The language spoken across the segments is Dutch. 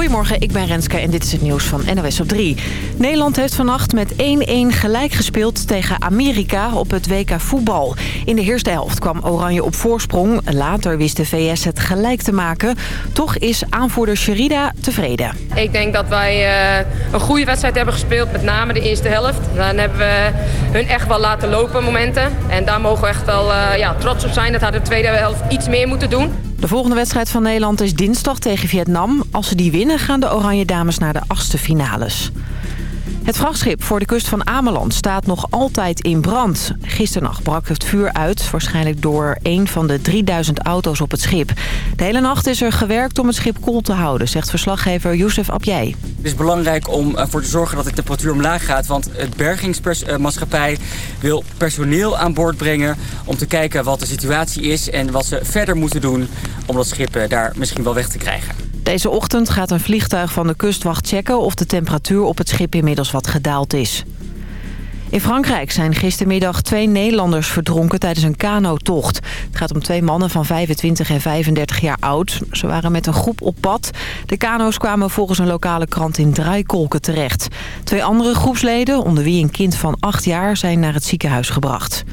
Goedemorgen, ik ben Renske en dit is het nieuws van NOS op 3. Nederland heeft vannacht met 1-1 gelijk gespeeld tegen Amerika op het WK voetbal. In de eerste helft kwam Oranje op voorsprong. Later wist de VS het gelijk te maken. Toch is aanvoerder Sherida tevreden. Ik denk dat wij uh, een goede wedstrijd hebben gespeeld, met name de eerste helft. Dan hebben we hun echt wel laten lopen momenten. En daar mogen we echt wel uh, ja, trots op zijn. Dat hadden de tweede helft iets meer moeten doen. De volgende wedstrijd van Nederland is dinsdag tegen Vietnam. Als ze die winnen gaan de Oranje Dames naar de achtste finales. Het vrachtschip voor de kust van Ameland staat nog altijd in brand. Gisternacht brak het vuur uit, waarschijnlijk door een van de 3000 auto's op het schip. De hele nacht is er gewerkt om het schip koel te houden, zegt verslaggever Youssef Abjay. Het is belangrijk om ervoor te zorgen dat de temperatuur omlaag gaat... want het bergingsmaatschappij wil personeel aan boord brengen... om te kijken wat de situatie is en wat ze verder moeten doen... om dat schip daar misschien wel weg te krijgen. Deze ochtend gaat een vliegtuig van de kustwacht checken... of de temperatuur op het schip inmiddels wat gedaald is. In Frankrijk zijn gistermiddag twee Nederlanders verdronken tijdens een kanotocht. Het gaat om twee mannen van 25 en 35 jaar oud. Ze waren met een groep op pad. De kano's kwamen volgens een lokale krant in draaikolken terecht. Twee andere groepsleden, onder wie een kind van 8 jaar, zijn naar het ziekenhuis gebracht.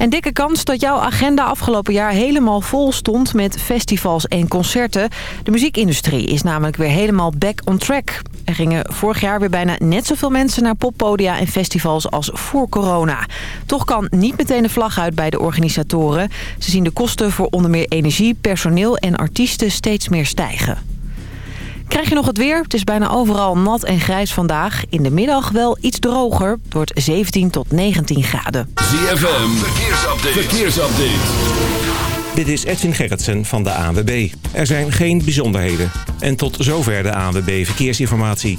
En dikke kans dat jouw agenda afgelopen jaar helemaal vol stond met festivals en concerten. De muziekindustrie is namelijk weer helemaal back on track. Er gingen vorig jaar weer bijna net zoveel mensen naar poppodia en festivals als voor corona. Toch kan niet meteen de vlag uit bij de organisatoren. Ze zien de kosten voor onder meer energie, personeel en artiesten steeds meer stijgen. Krijg je nog het weer? Het is bijna overal nat en grijs vandaag. In de middag wel iets droger. Het wordt 17 tot 19 graden. ZFM, verkeersupdate. verkeersupdate. Dit is Edwin Gerritsen van de ANWB. Er zijn geen bijzonderheden. En tot zover de ANWB Verkeersinformatie.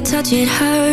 Touch it hurts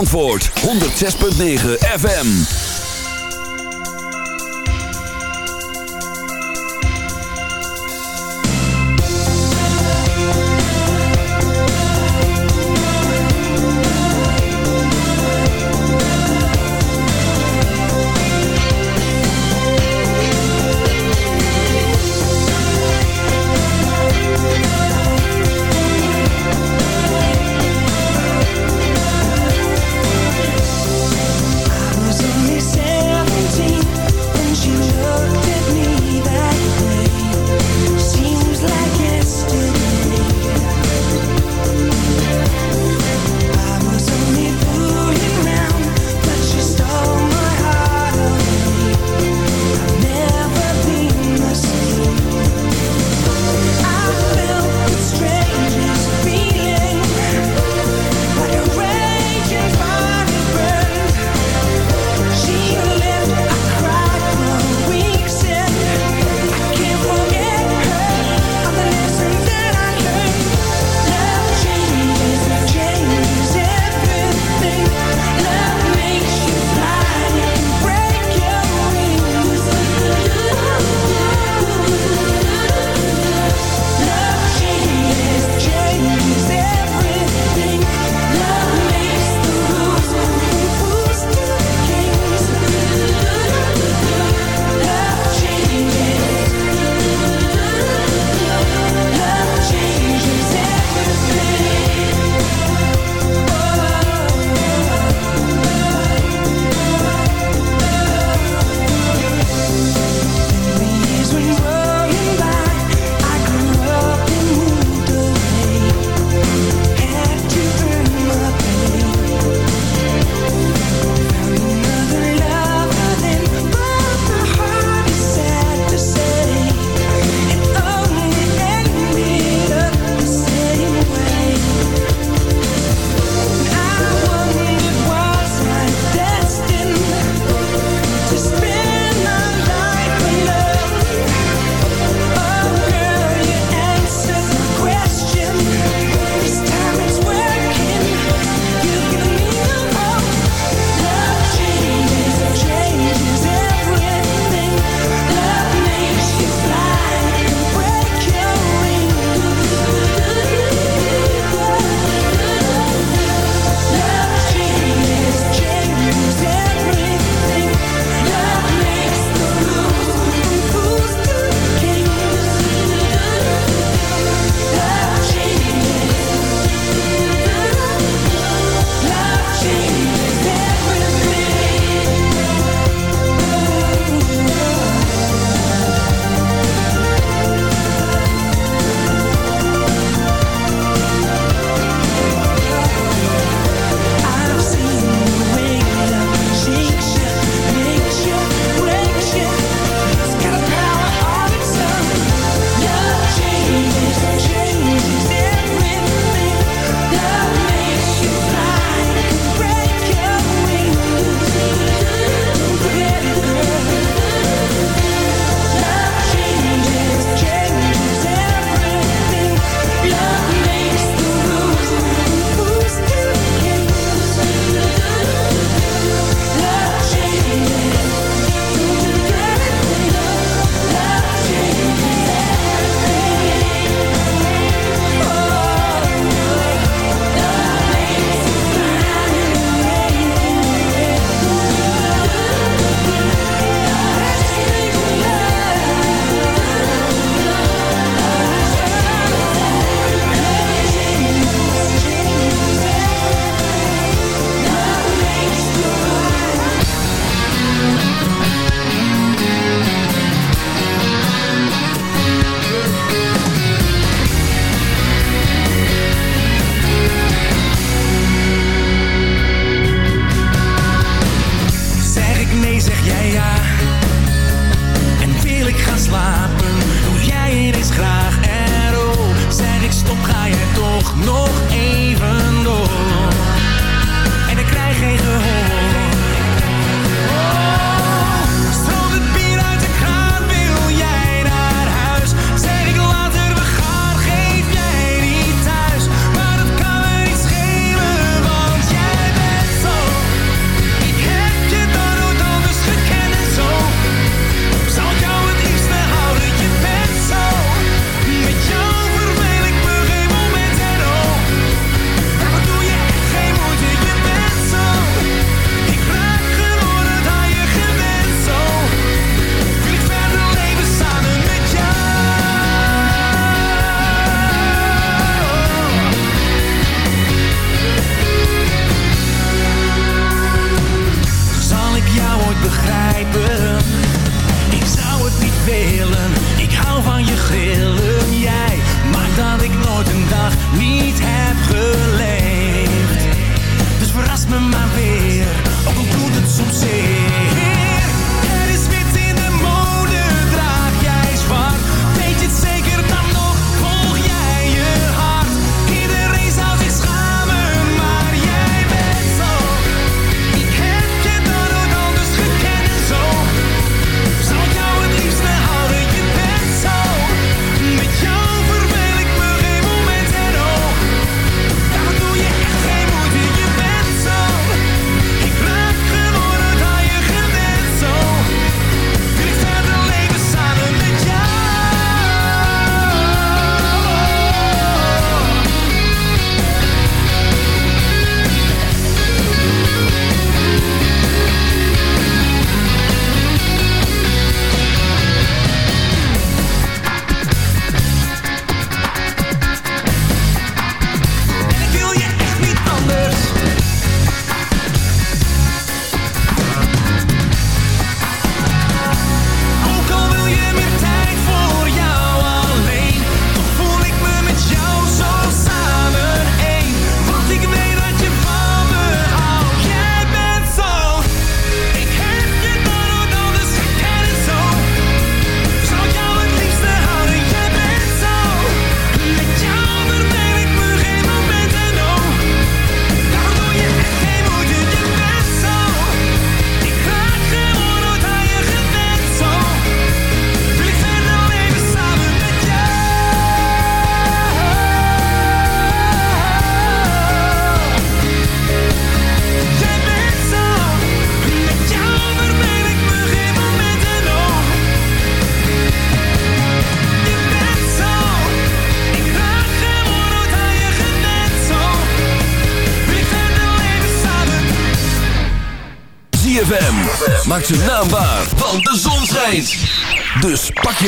Antwoord. 106.9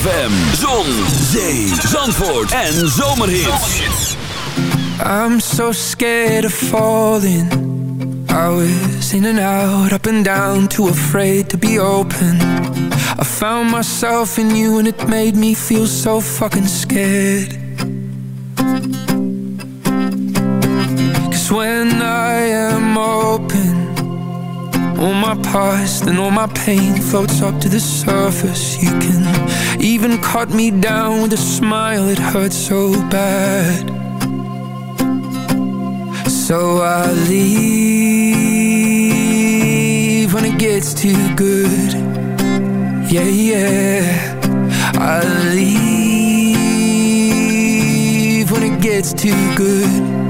ZFM, zon, zee, zandvoort en zomerhits. I'm so scared of falling. I was in and out, up and down, too afraid to be open. I found myself in you and it made me feel so fucking scared. Cause when I am open. All my past and all my pain floats up to the surface. You can even cut me down with a smile, it hurts so bad. So I leave when it gets too good. Yeah, yeah. I leave when it gets too good.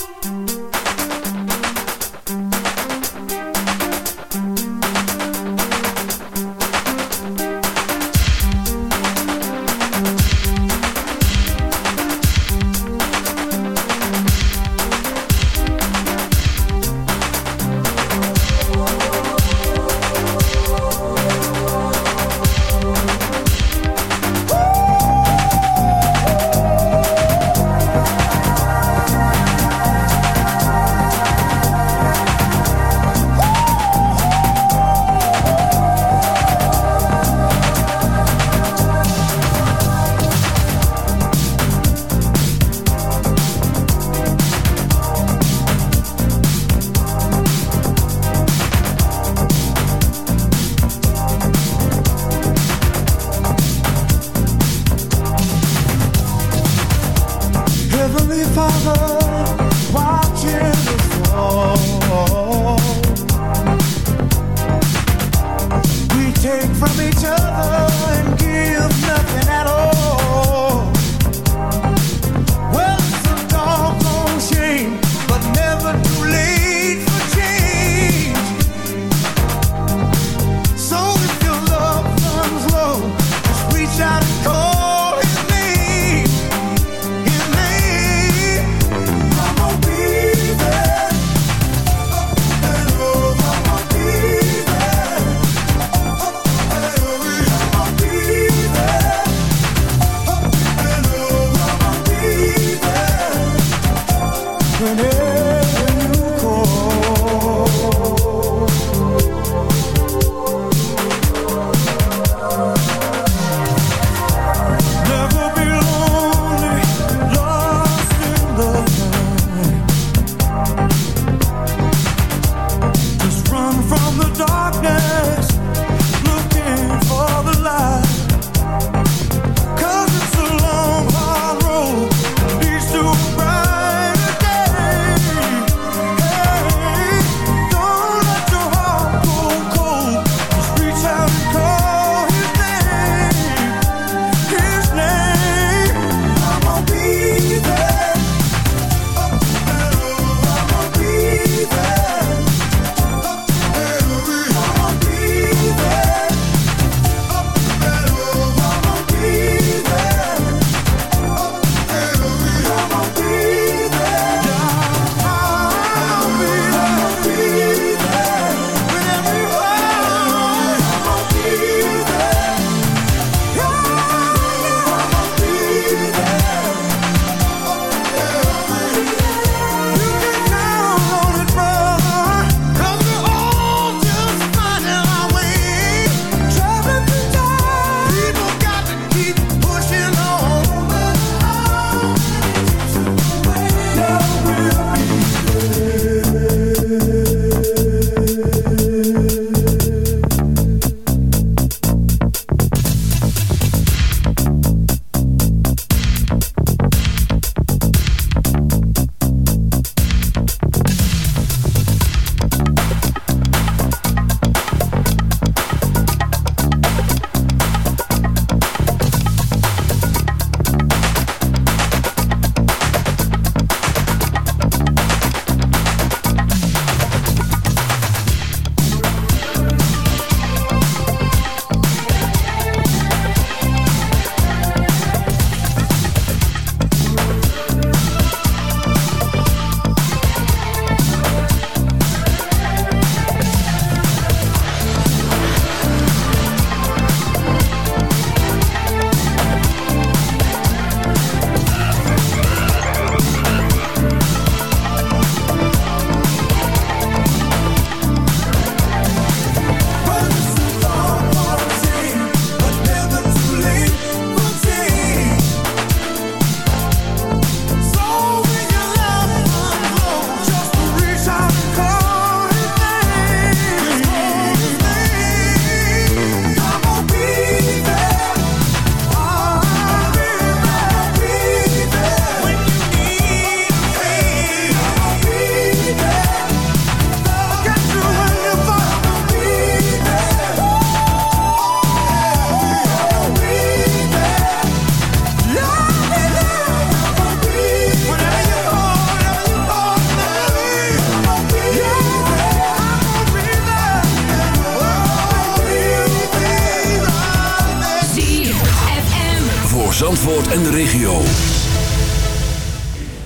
En de regio.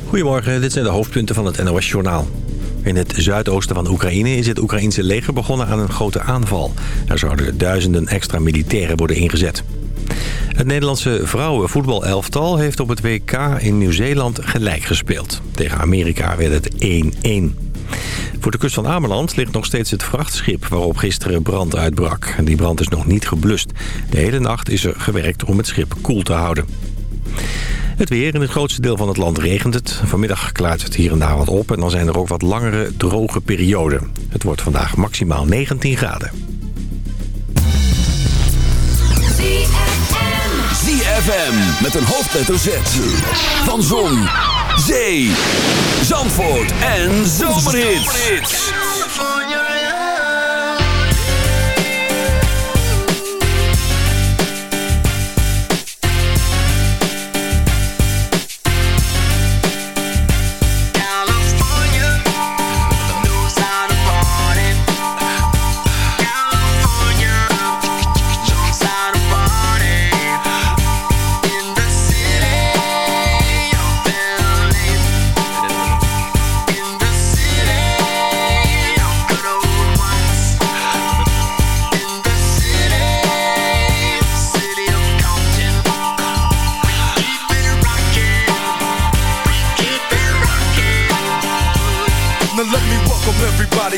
Goedemorgen, dit zijn de hoofdpunten van het NOS-journaal. In het zuidoosten van Oekraïne is het Oekraïense leger begonnen aan een grote aanval. Er zouden duizenden extra militairen worden ingezet. Het Nederlandse vrouwenvoetbalelftal heeft op het WK in Nieuw-Zeeland gelijk gespeeld. Tegen Amerika werd het 1-1. Voor de kust van Ameland ligt nog steeds het vrachtschip waarop gisteren brand uitbrak. Die brand is nog niet geblust. De hele nacht is er gewerkt om het schip koel te houden. Het weer. In het grootste deel van het land regent het. Vanmiddag klaart het hier en daar wat op en dan zijn er ook wat langere droge perioden. Het wordt vandaag maximaal 19 graden. ZFM met een hoofdletter Z. Van Zon, Zee, Zandvoort en Zomerhits.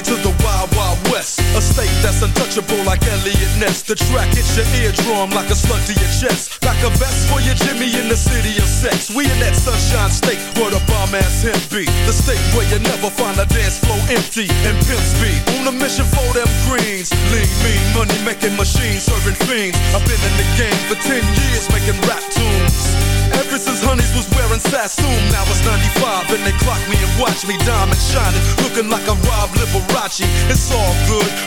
To the Wild Wild West. A state that's untouchable like Elliot Ness. The track hits your eardrum like a slug to your chest. Like a vest for your Jimmy in the city of sex. We in that sunshine state where the bomb ass him be. The state where you never find a dance floor empty and pimp speed. On a mission for them greens. Lean, mean, money making machines serving fiends. I've been in the game for 10 years making rap tunes. Ever since Honeys was wearing Sassoon, now it's 95 and they clock me and watch me diamond shining, looking like a Rob Liberace. It's all good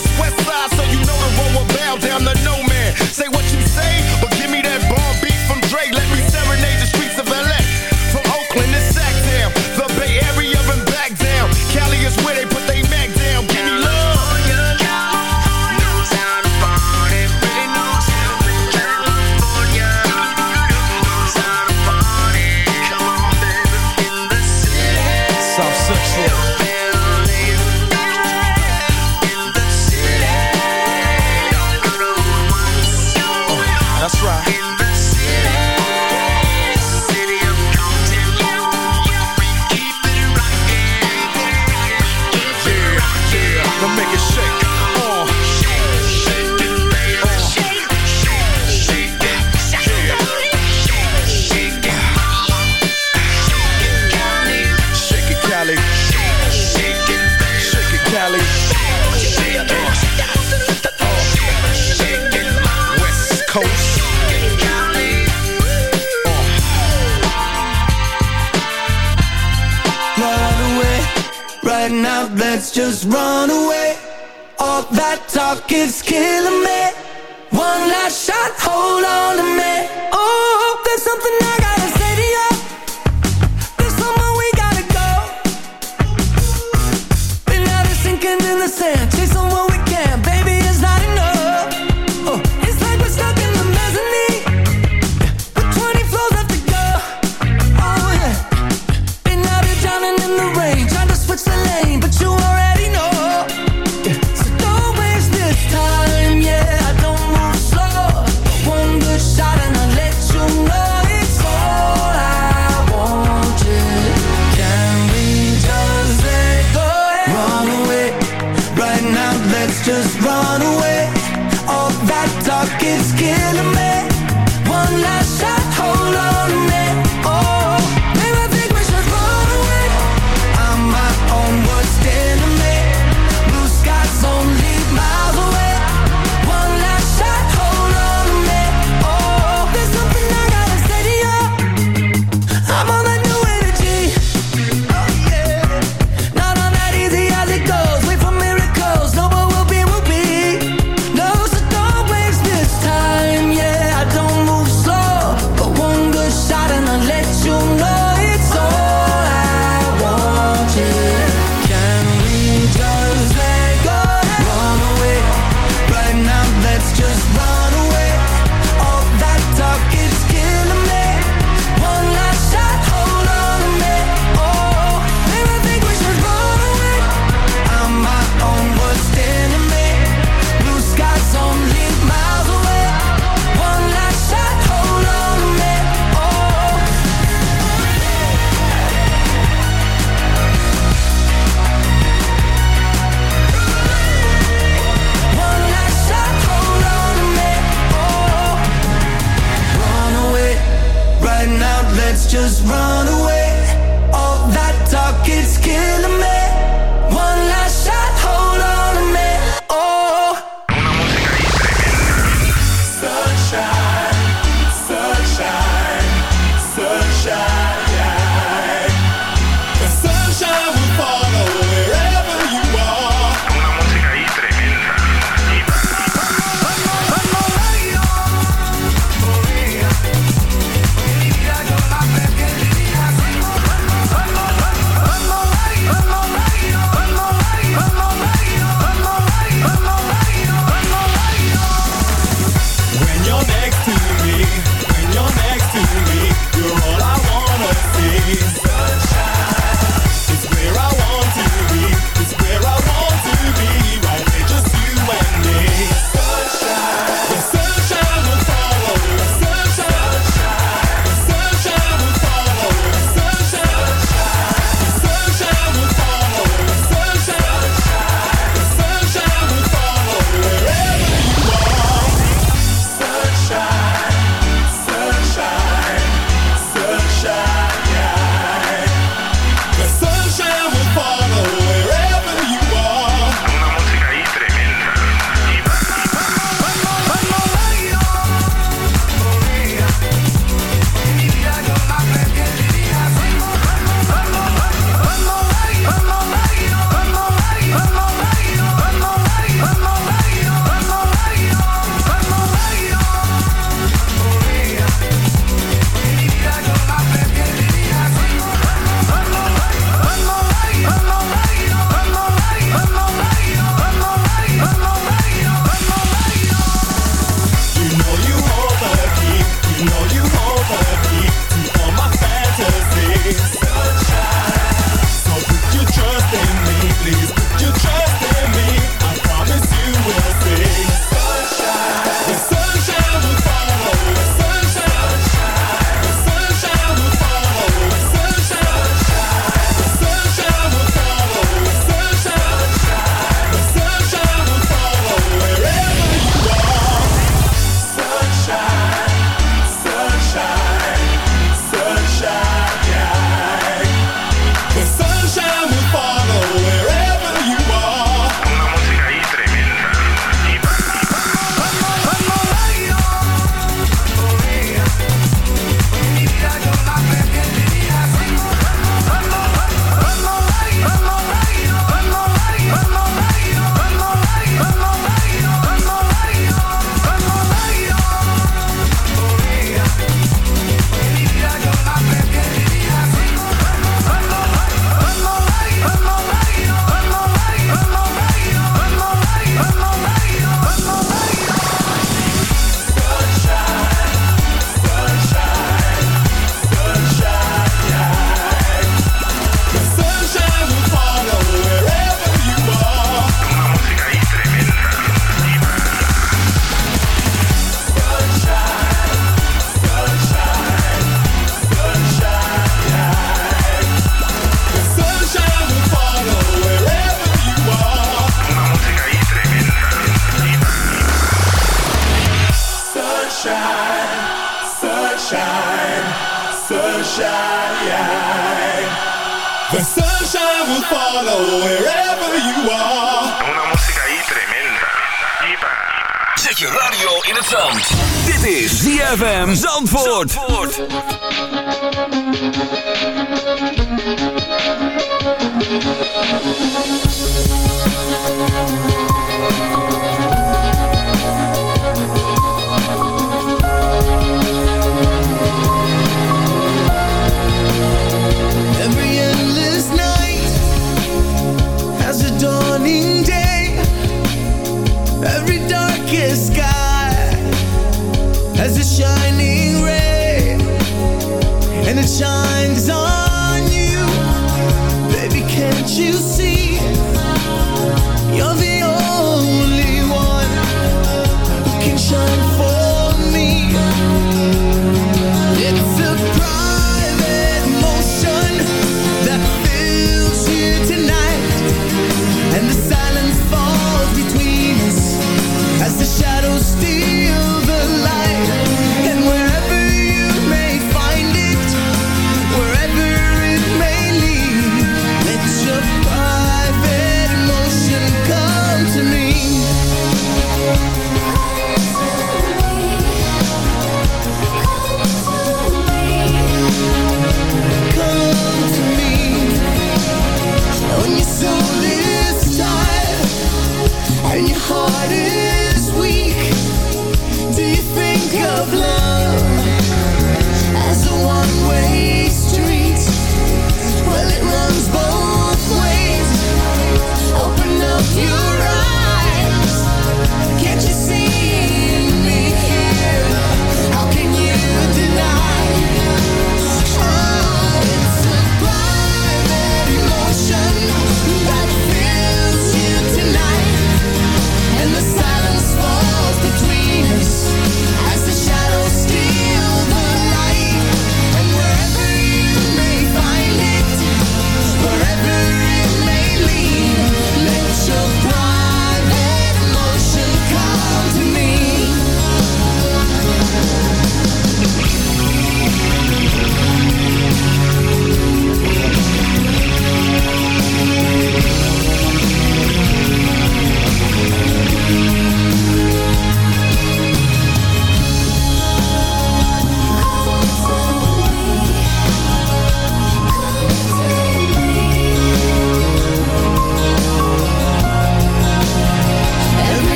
This West just run away. All that talk is killing